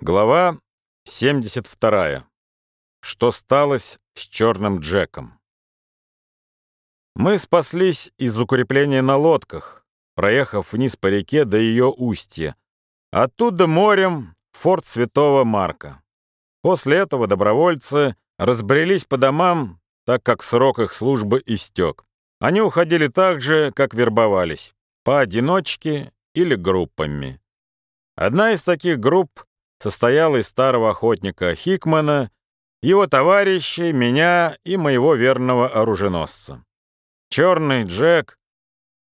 Глава 72. Что сталось с черным Джеком? Мы спаслись из укрепления на лодках, проехав вниз по реке до ее устья. Оттуда морем в форт Святого Марка. После этого добровольцы разбрелись по домам, так как срок их службы истек. Они уходили так же, как вербовались, поодиночке или группами. Одна из таких групп состоял из старого охотника Хикмана, его товарищей, меня и моего верного оруженосца. Черный Джек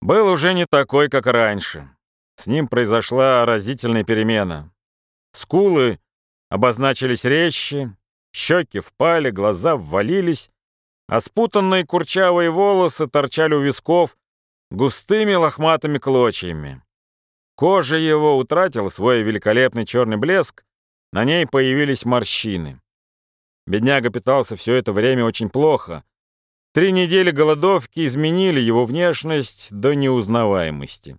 был уже не такой, как раньше. С ним произошла разительная перемена. Скулы обозначились резче, щеки впали, глаза ввалились, а спутанные курчавые волосы торчали у висков густыми лохматыми клочьями. Кожа его утратила свой великолепный черный блеск, на ней появились морщины. Бедняга питался все это время очень плохо. Три недели голодовки изменили его внешность до неузнаваемости.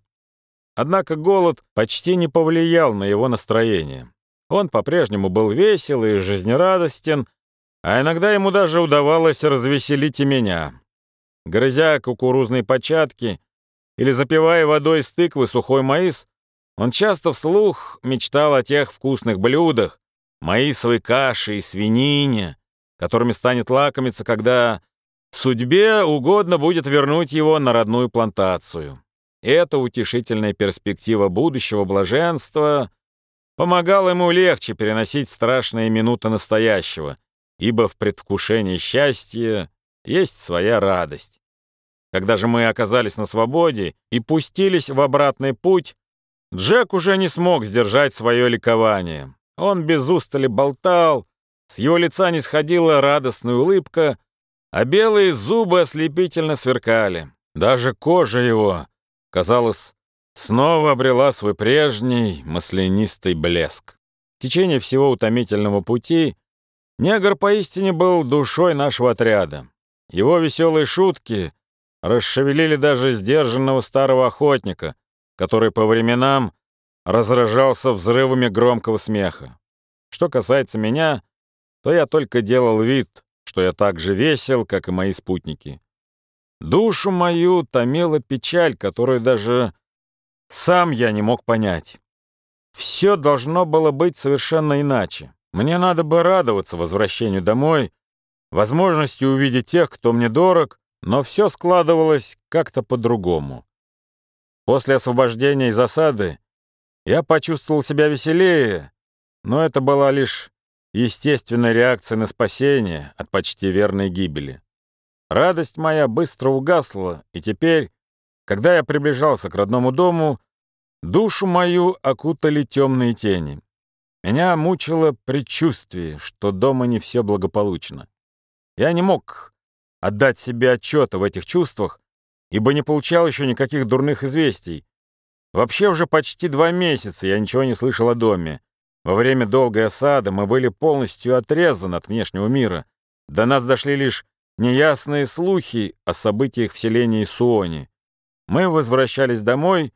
Однако голод почти не повлиял на его настроение. Он по-прежнему был весел и жизнерадостен, а иногда ему даже удавалось развеселить и меня. Грызя кукурузные початки или запивая водой с тыквы сухой маис, он часто вслух мечтал о тех вкусных блюдах, маисовой каше и свинине, которыми станет лакомиться, когда судьбе угодно будет вернуть его на родную плантацию. Эта утешительная перспектива будущего блаженства помогала ему легче переносить страшные минуты настоящего, ибо в предвкушении счастья есть своя радость. Когда же мы оказались на свободе и пустились в обратный путь, Джек уже не смог сдержать свое ликование. Он без устали болтал, с его лица не сходила радостная улыбка, а белые зубы ослепительно сверкали. Даже кожа его, казалось, снова обрела свой прежний маслянистый блеск. В течение всего утомительного пути негр поистине был душой нашего отряда. Его веселые шутки — расшевелили даже сдержанного старого охотника, который по временам разражался взрывами громкого смеха. Что касается меня, то я только делал вид, что я так же весел, как и мои спутники. Душу мою томила печаль, которую даже сам я не мог понять. Все должно было быть совершенно иначе. Мне надо бы радоваться возвращению домой, возможности увидеть тех, кто мне дорог, но все складывалось как-то по-другому. После освобождения из осады я почувствовал себя веселее, но это была лишь естественная реакция на спасение от почти верной гибели. Радость моя быстро угасла, и теперь, когда я приближался к родному дому, душу мою окутали темные тени. Меня мучило предчувствие, что дома не все благополучно. Я не мог отдать себе отчета в этих чувствах, ибо не получал еще никаких дурных известий. Вообще уже почти два месяца я ничего не слышал о доме. Во время долгой осады мы были полностью отрезаны от внешнего мира. До нас дошли лишь неясные слухи о событиях в селении Суони. Мы возвращались домой,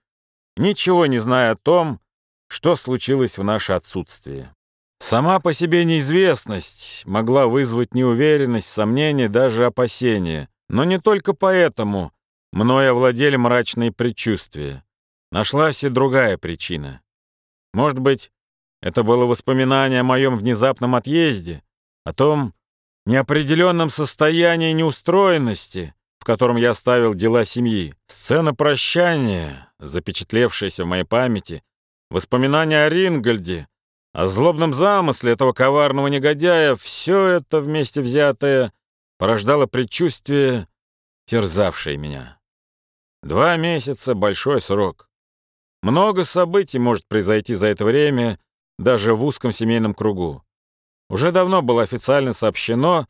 ничего не зная о том, что случилось в наше отсутствие. Сама по себе неизвестность могла вызвать неуверенность, сомнения, даже опасения. Но не только поэтому мною овладели мрачные предчувствия. Нашлась и другая причина. Может быть, это было воспоминание о моем внезапном отъезде, о том неопределенном состоянии неустроенности, в котором я оставил дела семьи. Сцена прощания, запечатлевшаяся в моей памяти, воспоминания о Рингольде, о злобном замысле этого коварного негодяя все это вместе взятое порождало предчувствие, терзавшее меня. Два месяца — большой срок. Много событий может произойти за это время, даже в узком семейном кругу. Уже давно было официально сообщено,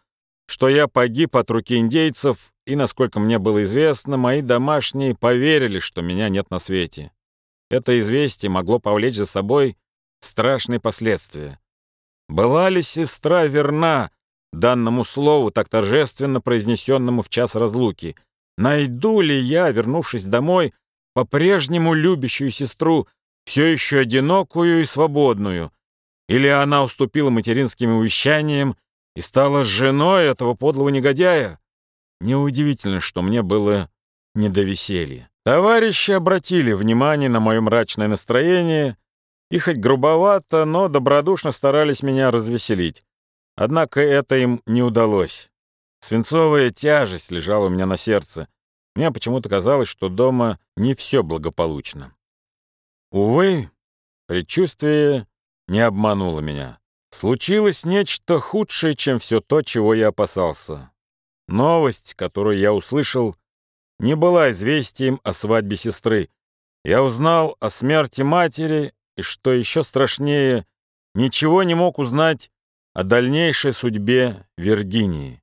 что я погиб от руки индейцев, и, насколько мне было известно, мои домашние поверили, что меня нет на свете. Это известие могло повлечь за собой страшные последствия. Была ли сестра верна данному слову, так торжественно произнесенному в час разлуки? Найду ли я, вернувшись домой, по-прежнему любящую сестру, все еще одинокую и свободную? Или она уступила материнским увещаниям и стала женой этого подлого негодяя? Неудивительно, что мне было не до веселья. Товарищи обратили внимание на мое мрачное настроение и хоть грубовато, но добродушно старались меня развеселить. Однако это им не удалось. Свинцовая тяжесть лежала у меня на сердце. Мне почему-то казалось, что дома не все благополучно. Увы, предчувствие не обмануло меня. Случилось нечто худшее, чем все то, чего я опасался. Новость, которую я услышал, не была известием о свадьбе сестры. Я узнал о смерти матери, и, что еще страшнее, ничего не мог узнать о дальнейшей судьбе Виргинии.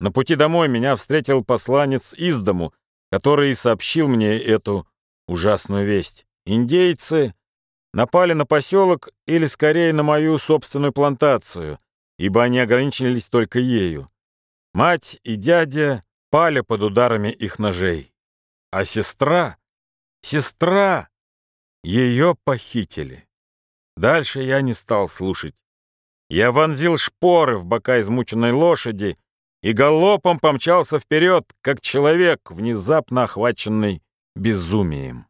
На пути домой меня встретил посланец из дому, который сообщил мне эту ужасную весть. Индейцы напали на поселок или, скорее, на мою собственную плантацию, ибо они ограничились только ею. Мать и дядя пали под ударами их ножей. А сестра, сестра, ее похитили. Дальше я не стал слушать. Я вонзил шпоры в бока измученной лошади и галопом помчался вперед, как человек, внезапно охваченный безумием.